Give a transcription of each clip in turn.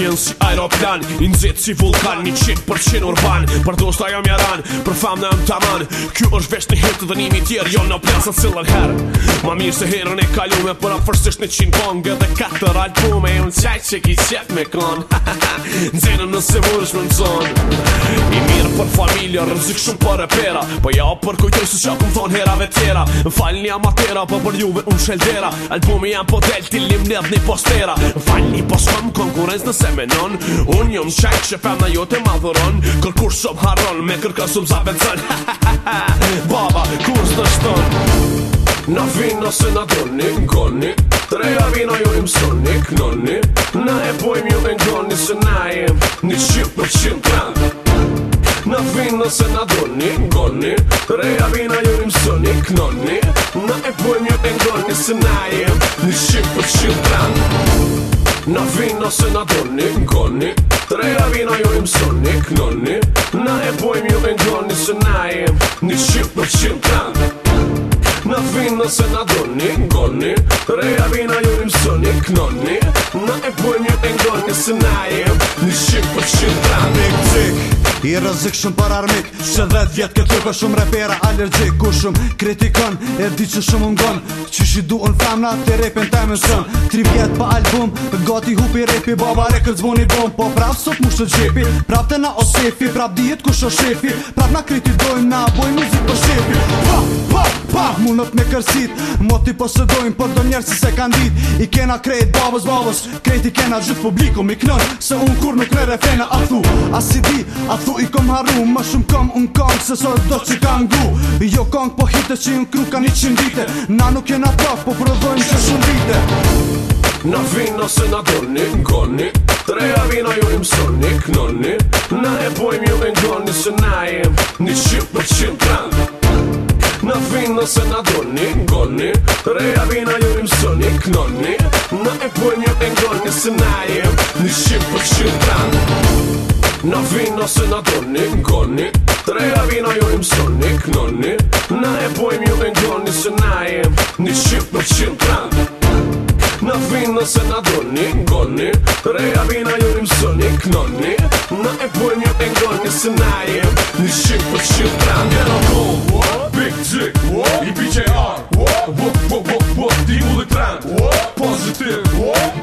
vjen si aeroplan I nëzit si vulkan, një qitë për qinë urban Për do jam jaran, për fam në më taman Kjo është vesh një hitë dhe nimi tjerë, jo në plesat cilën herë Ma mirë se herën e kalume, për a në një qinë bongë Dhe katër albume, e unë qaj që ki qep me kon Nëzitën në se vërshme në zonë I mirë familja rëzik shumë për e pera Po ja për kujtoj se qa pun thonë herave tjera Në falni amatera, po për juve unë sheldera Albumi jam po del t'i lim një dhe një postera Në falni po shumë konkurencë në semenon Unë jom shajk që femna jo të madhuron Kërkur shumë haron, me kër kësumë za benzon Baba, kur së të dështon Në finë në se në doni, në goni Treja vina ju jo im sonik, në në e pojmë ju në goni, se na jem Një qip për qip pra vinë nëse na doni, goni e pojmë se na jem Një shqipë për shqipë dan Në vinë nëse na doni, goni Reja vina jërim sëni, e pojmë na jem Një shqipë për shqipë dan Në vinë nëse na doni, goni Reja vina jërim sëni, e pojmë na jem Një shqipë për shqipë dan Një shqipë për I rëzik shumë për armik Se dhe djetë këtë tjepë shumë repera Allergjik ku shumë kritikon E di që shumë ngon Që shi du në femna të repin të më sën Tri vjetë pa album Gati hupi repi Baba re këtë zvoni bom Po prap sot mu shtë gjepi Prap të na osefi Prap dijet ku shë shefi Prap na kritidojmë Na boj muzik për shefi Munët me kërsit Mot i posëdojnë Për do njerë si se kanë dit I kena krejt babës babës Krejt i kena gjithë publiku Mi knën Se unë kur nuk me refena A thu A si di A thu i kom harru Ma shumë kom unë kong Se sot do që kanë gu Jo kong po hitë Që unë kru ka një qim dite Na nuk jena prof Po prodhojmë që shumë dite Na vino se na goni Goni Treja vino ju im sorni Knoni Na e pojmë ju e ngoni Se na knoni Në e për një e ngonë një sënajem Një shqip për shqip tranë Në vinë ose në doni, ngoni Tre a vinë a ju një mësoni, knoni e për një e ngonë një sënajem Një shqip për shqip tranë Në vinë ose në doni, ngoni Tre a vinë a ju një mësoni, knoni Në e për një e ngonë një sënajem Një shqip për shqip tranë Në vinë Positive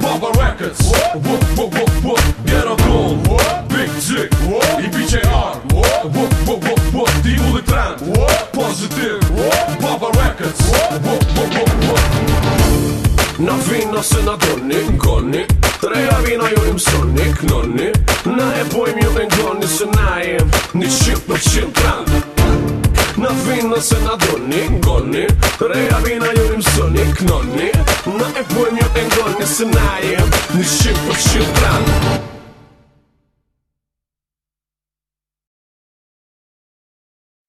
Papa Records Wup, wup, wup, wup Gero Gold Big Jig I BJR Wup, wup, wup, wup Ti u dhe trend Positive Papa Records Wup, wup, wup, wup Na vin ose na doni, goni Treja vina ju jo im soni, knoni Na e pojmë ju me ngoni Se na e një qimt për qimt trend vin nëse na doni Goni, reja vin a jurim sëni Knoni, në e për një e ngoni Se na jem një shqip